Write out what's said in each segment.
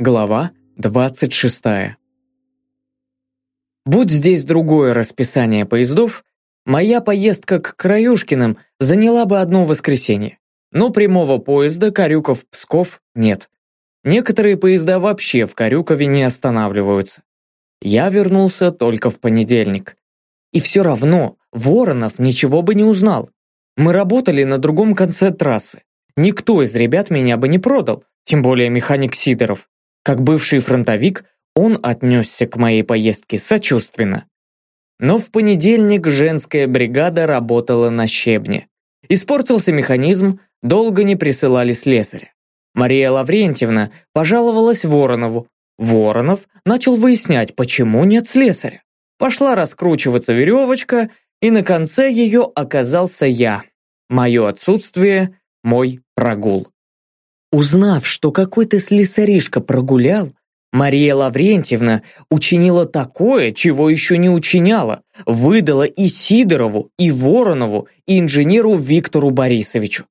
Глава 26. Будь здесь другое расписание поездов, моя поездка к Краюшкиным заняла бы одно воскресенье. Но прямого поезда Карюков-Псков нет. Некоторые поезда вообще в Карюкове не останавливаются. Я вернулся только в понедельник. И все равно Воронов ничего бы не узнал. Мы работали на другом конце трассы. Никто из ребят меня бы не продал, тем более механик Сидоров. Как бывший фронтовик, он отнесся к моей поездке сочувственно. Но в понедельник женская бригада работала на щебне. Испортился механизм, долго не присылали слесаря. Мария Лаврентьевна пожаловалась Воронову. Воронов начал выяснять, почему нет слесаря. Пошла раскручиваться веревочка, и на конце ее оказался я. Мое отсутствие, мой прогул. Узнав, что какой-то слесаришка прогулял, Мария Лаврентьевна учинила такое, чего еще не учиняла, выдала и Сидорову, и Воронову, и инженеру Виктору Борисовичу.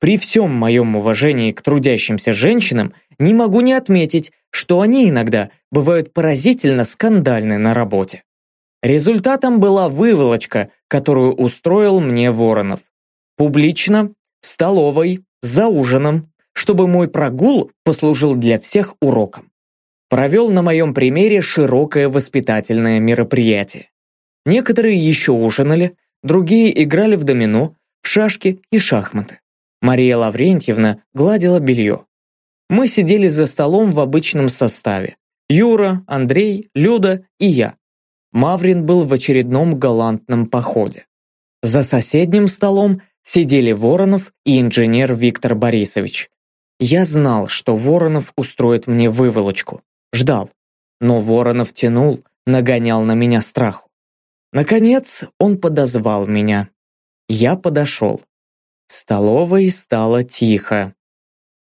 При всем моем уважении к трудящимся женщинам не могу не отметить, что они иногда бывают поразительно скандальны на работе. Результатом была выволочка, которую устроил мне Воронов. Публично, в столовой, за ужином, чтобы мой прогул послужил для всех уроком. Провел на моем примере широкое воспитательное мероприятие. Некоторые еще ужинали, другие играли в домино, в шашки и шахматы. Мария Лаврентьевна гладила белье. Мы сидели за столом в обычном составе. Юра, Андрей, Люда и я. Маврин был в очередном галантном походе. За соседним столом сидели Воронов и инженер Виктор Борисович. Я знал, что Воронов устроит мне выволочку. Ждал. Но Воронов тянул, нагонял на меня страху. Наконец он подозвал меня. Я подошел. В столовой стало тихо.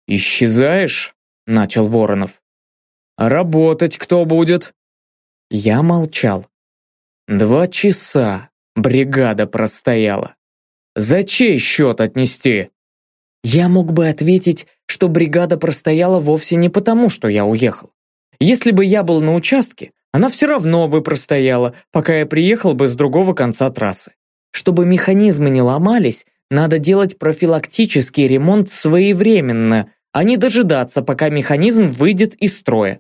«Исчезаешь?» – начал Воронов. «Работать кто будет?» Я молчал. Два часа бригада простояла. За чей счет отнести? Я мог бы ответить, что бригада простояла вовсе не потому, что я уехал. Если бы я был на участке, она все равно бы простояла, пока я приехал бы с другого конца трассы. Чтобы механизмы не ломались, надо делать профилактический ремонт своевременно, а не дожидаться, пока механизм выйдет из строя.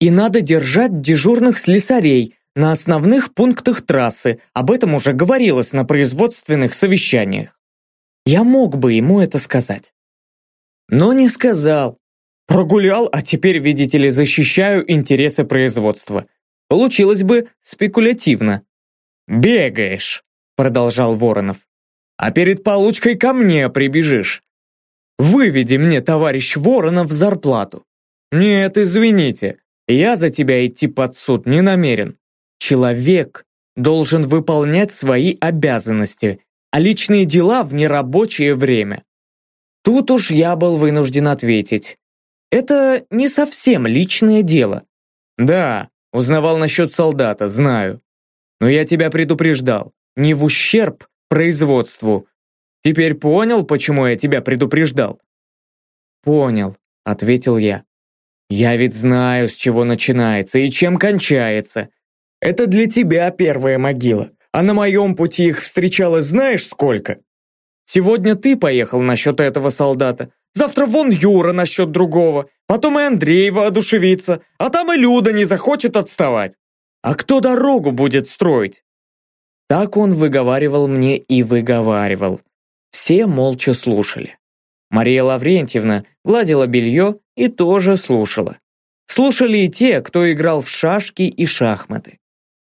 И надо держать дежурных слесарей на основных пунктах трассы, об этом уже говорилось на производственных совещаниях. Я мог бы ему это сказать. Но не сказал. Прогулял, а теперь, видите ли, защищаю интересы производства. Получилось бы спекулятивно. «Бегаешь», — продолжал Воронов. «А перед получкой ко мне прибежишь. Выведи мне, товарищ Воронов, зарплату. Нет, извините, я за тебя идти под суд не намерен. Человек должен выполнять свои обязанности, а личные дела в нерабочее время. Тут уж я был вынужден ответить. Это не совсем личное дело. Да, узнавал насчет солдата, знаю. Но я тебя предупреждал. Не в ущерб производству. Теперь понял, почему я тебя предупреждал? Понял, ответил я. Я ведь знаю, с чего начинается и чем кончается. Это для тебя первая могила а на моем пути их встречалось знаешь сколько? Сегодня ты поехал насчет этого солдата, завтра вон Юра насчет другого, потом и Андрей воодушевится, а там и Люда не захочет отставать. А кто дорогу будет строить? Так он выговаривал мне и выговаривал. Все молча слушали. Мария Лаврентьевна гладила белье и тоже слушала. Слушали и те, кто играл в шашки и шахматы.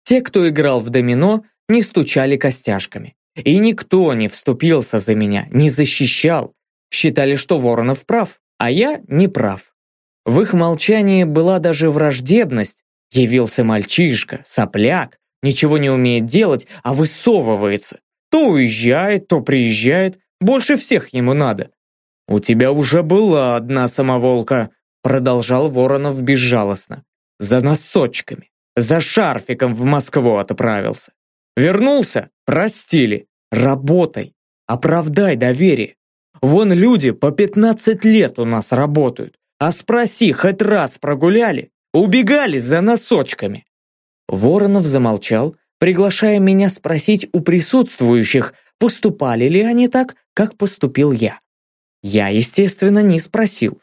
Те, кто играл в домино, не стучали костяшками. И никто не вступился за меня, не защищал. Считали, что Воронов прав, а я не прав. В их молчании была даже враждебность. Явился мальчишка, сопляк, ничего не умеет делать, а высовывается. То уезжает, то приезжает, больше всех ему надо. «У тебя уже была одна самоволка», продолжал Воронов безжалостно. «За носочками, за шарфиком в Москву отправился. Вернулся? Простили. Работай. Оправдай доверие. Вон люди по 15 лет у нас работают, А спроси, хоть раз прогуляли? Убегали за носочками?» Воронов замолчал, приглашая меня спросить у присутствующих, поступали ли они так, как поступил я. Я, естественно, не спросил.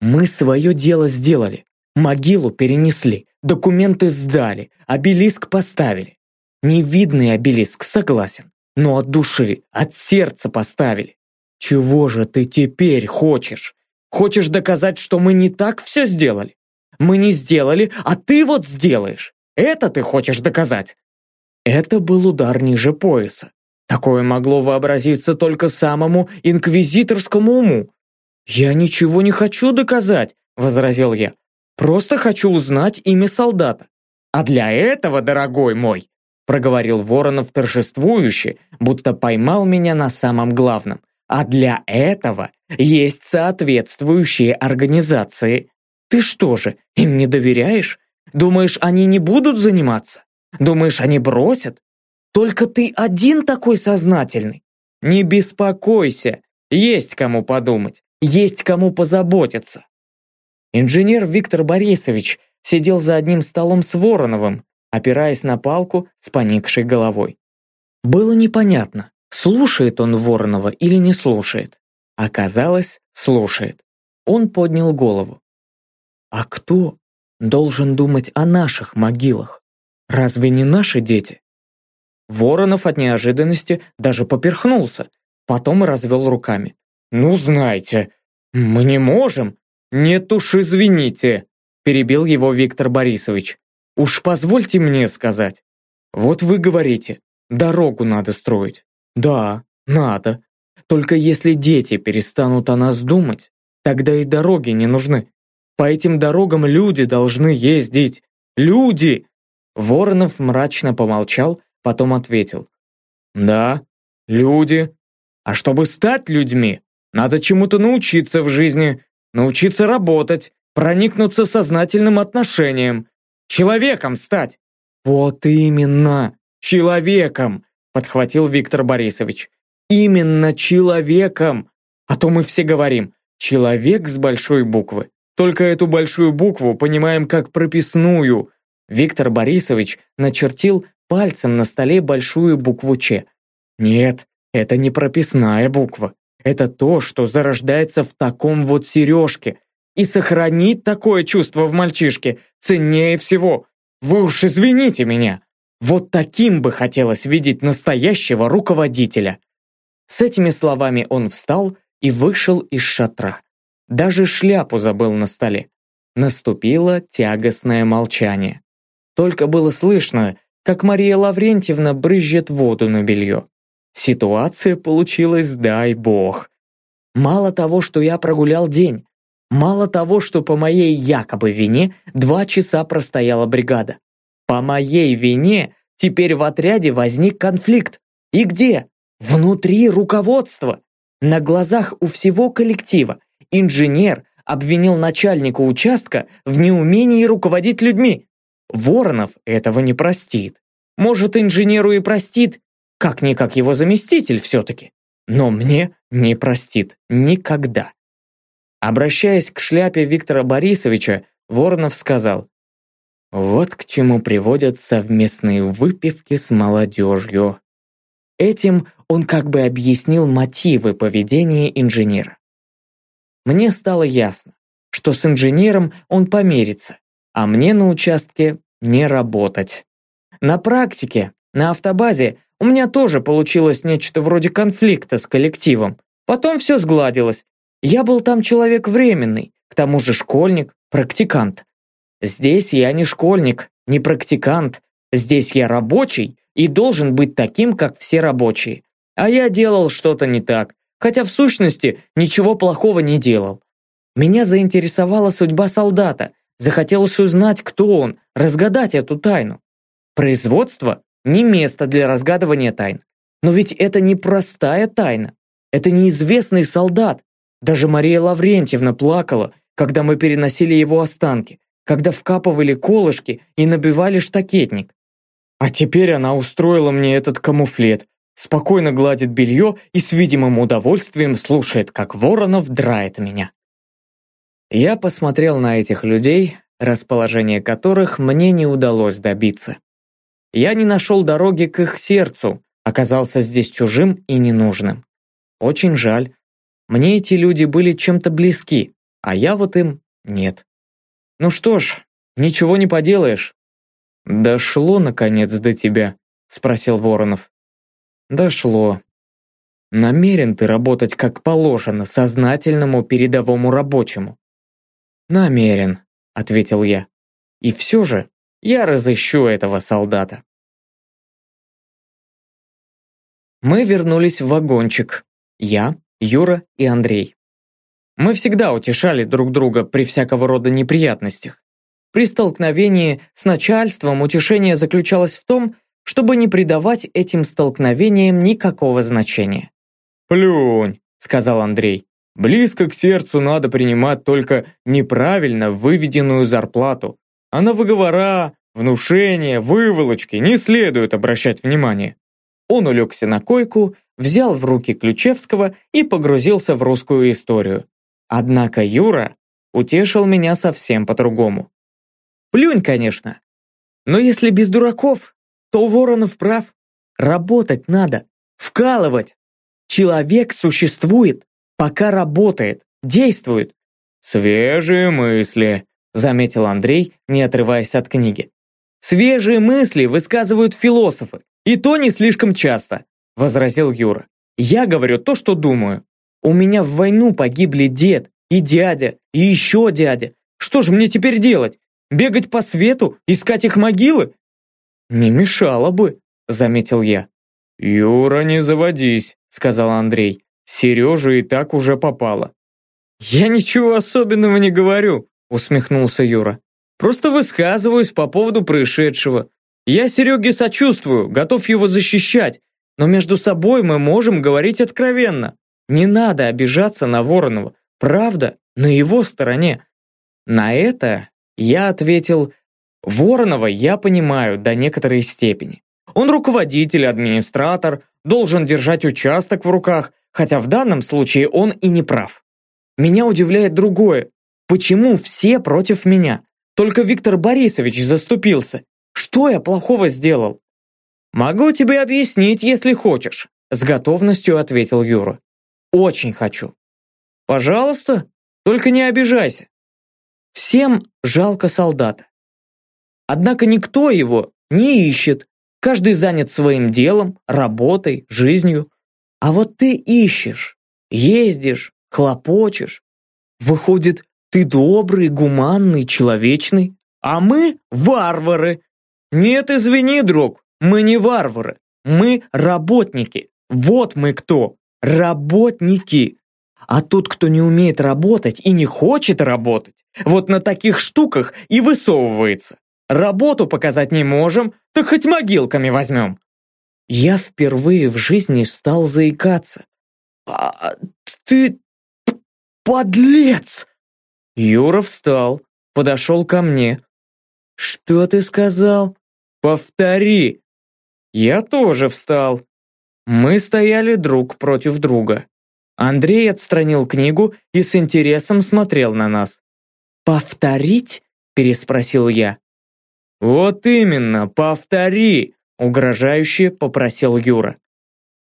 Мы свое дело сделали, могилу перенесли, документы сдали, обелиск поставили. Невидный обелиск, согласен, но от души, от сердца поставили. Чего же ты теперь хочешь? Хочешь доказать, что мы не так все сделали? Мы не сделали, а ты вот сделаешь. Это ты хочешь доказать? Это был удар ниже пояса. Такое могло вообразиться только самому инквизиторскому уму. «Я ничего не хочу доказать», — возразил я. «Просто хочу узнать имя солдата». «А для этого, дорогой мой», — проговорил Воронов торжествующе, будто поймал меня на самом главном. «А для этого есть соответствующие организации. Ты что же, им не доверяешь? Думаешь, они не будут заниматься? Думаешь, они бросят? Только ты один такой сознательный. Не беспокойся, есть кому подумать, есть кому позаботиться. Инженер Виктор Борисович сидел за одним столом с Вороновым, опираясь на палку с поникшей головой. Было непонятно, слушает он Воронова или не слушает. Оказалось, слушает. Он поднял голову. А кто должен думать о наших могилах? Разве не наши дети? Воронов от неожиданности даже поперхнулся, потом развел руками. «Ну, знаете, мы не можем». «Нет уж, извините», перебил его Виктор Борисович. «Уж позвольте мне сказать. Вот вы говорите, дорогу надо строить. Да, надо. Только если дети перестанут о нас думать, тогда и дороги не нужны. По этим дорогам люди должны ездить. Люди!» Воронов мрачно помолчал, потом ответил. «Да, люди. А чтобы стать людьми, надо чему-то научиться в жизни, научиться работать, проникнуться сознательным отношением, человеком стать». «Вот именно, человеком!» подхватил Виктор Борисович. «Именно человеком! А то мы все говорим «человек» с большой буквы. Только эту большую букву понимаем как прописную». Виктор Борисович начертил пальцем на столе большую букву «Ч». Нет, это не прописная буква. Это то, что зарождается в таком вот сережке. И сохранить такое чувство в мальчишке ценнее всего. Вы уж извините меня. Вот таким бы хотелось видеть настоящего руководителя. С этими словами он встал и вышел из шатра. Даже шляпу забыл на столе. Наступило тягостное молчание. Только было слышно, как Мария Лаврентьевна брызжет воду на белье. Ситуация получилась, дай бог. Мало того, что я прогулял день, мало того, что по моей якобы вине два часа простояла бригада. По моей вине теперь в отряде возник конфликт. И где? Внутри руководства. На глазах у всего коллектива. Инженер обвинил начальника участка в неумении руководить людьми. Воронов этого не простит. Может, инженеру и простит, как-никак его заместитель все-таки. Но мне не простит никогда. Обращаясь к шляпе Виктора Борисовича, Воронов сказал, «Вот к чему приводят совместные выпивки с молодежью». Этим он как бы объяснил мотивы поведения инженера. Мне стало ясно, что с инженером он помирится, а мне на участке не работать. На практике, на автобазе, у меня тоже получилось нечто вроде конфликта с коллективом. Потом все сгладилось. Я был там человек временный, к тому же школьник, практикант. Здесь я не школьник, не практикант. Здесь я рабочий и должен быть таким, как все рабочие. А я делал что-то не так, хотя в сущности ничего плохого не делал. Меня заинтересовала судьба солдата, Захотелось узнать, кто он, разгадать эту тайну. Производство – не место для разгадывания тайн. Но ведь это не простая тайна. Это неизвестный солдат. Даже Мария Лаврентьевна плакала, когда мы переносили его останки, когда вкапывали колышки и набивали штакетник. А теперь она устроила мне этот камуфлет, спокойно гладит белье и с видимым удовольствием слушает, как Воронов драет меня. Я посмотрел на этих людей, расположение которых мне не удалось добиться. Я не нашел дороги к их сердцу, оказался здесь чужим и ненужным. Очень жаль. Мне эти люди были чем-то близки, а я вот им нет. Ну что ж, ничего не поделаешь. «Дошло, наконец, до тебя?» – спросил Воронов. «Дошло. Намерен ты работать как положено сознательному передовому рабочему?» «Намерен», – ответил я. «И все же я разыщу этого солдата». Мы вернулись в вагончик. Я, Юра и Андрей. Мы всегда утешали друг друга при всякого рода неприятностях. При столкновении с начальством утешение заключалось в том, чтобы не придавать этим столкновениям никакого значения. «Плюнь», — сказал Андрей. «Близко к сердцу надо принимать только неправильно выведенную зарплату, а на выговора, внушения, выволочки не следует обращать внимание». Он улегся на койку, взял в руки Ключевского и погрузился в русскую историю. Однако Юра утешил меня совсем по-другому. Плюнь, конечно. Но если без дураков, то Воронов прав. Работать надо, вкалывать. Человек существует, пока работает, действует. Свежие мысли, заметил Андрей, не отрываясь от книги. Свежие мысли высказывают философы, и то не слишком часто, возразил Юра. Я говорю то, что думаю. У меня в войну погибли дед и дядя, и еще дядя. Что же мне теперь делать? Бегать по свету? Искать их могилы?» «Не мешало бы», — заметил я. «Юра, не заводись», — сказал Андрей. «Сережа и так уже попала». «Я ничего особенного не говорю», — усмехнулся Юра. «Просто высказываюсь по поводу происшедшего. Я Сереге сочувствую, готов его защищать, но между собой мы можем говорить откровенно. Не надо обижаться на Воронова. Правда на его стороне». На это я ответил, Воронова я понимаю до некоторой степени. Он руководитель, администратор, должен держать участок в руках, хотя в данном случае он и не прав. Меня удивляет другое. Почему все против меня? Только Виктор Борисович заступился. Что я плохого сделал? Могу тебе объяснить, если хочешь, с готовностью ответил Юра. Очень хочу. Пожалуйста, только не обижайся. Всем жалко солдата. Однако никто его не ищет. Каждый занят своим делом, работой, жизнью. А вот ты ищешь, ездишь, хлопочешь. Выходит, ты добрый, гуманный, человечный, а мы варвары. Нет, извини, друг, мы не варвары, мы работники. Вот мы кто, работники. А тот, кто не умеет работать и не хочет работать, вот на таких штуках и высовывается. Работу показать не можем, так хоть могилками возьмем. Я впервые в жизни стал заикаться. «А ты подлец!» Юра встал, подошел ко мне. «Что ты сказал? Повтори!» Я тоже встал. Мы стояли друг против друга. Андрей отстранил книгу и с интересом смотрел на нас. «Повторить?» – переспросил я. «Вот именно, повтори!» – угрожающе попросил Юра.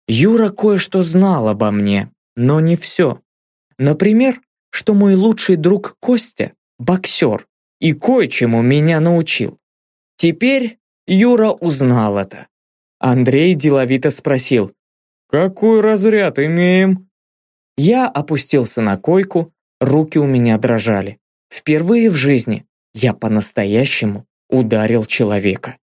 Юра кое-что знал обо мне, но не все. Например, что мой лучший друг Костя – боксер и кое-чему меня научил. Теперь Юра узнал это. Андрей деловито спросил. «Какой разряд имеем?» Я опустился на койку, руки у меня дрожали. Впервые в жизни я по-настоящему ударил человека.